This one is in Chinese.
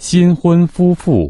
新婚夫妇。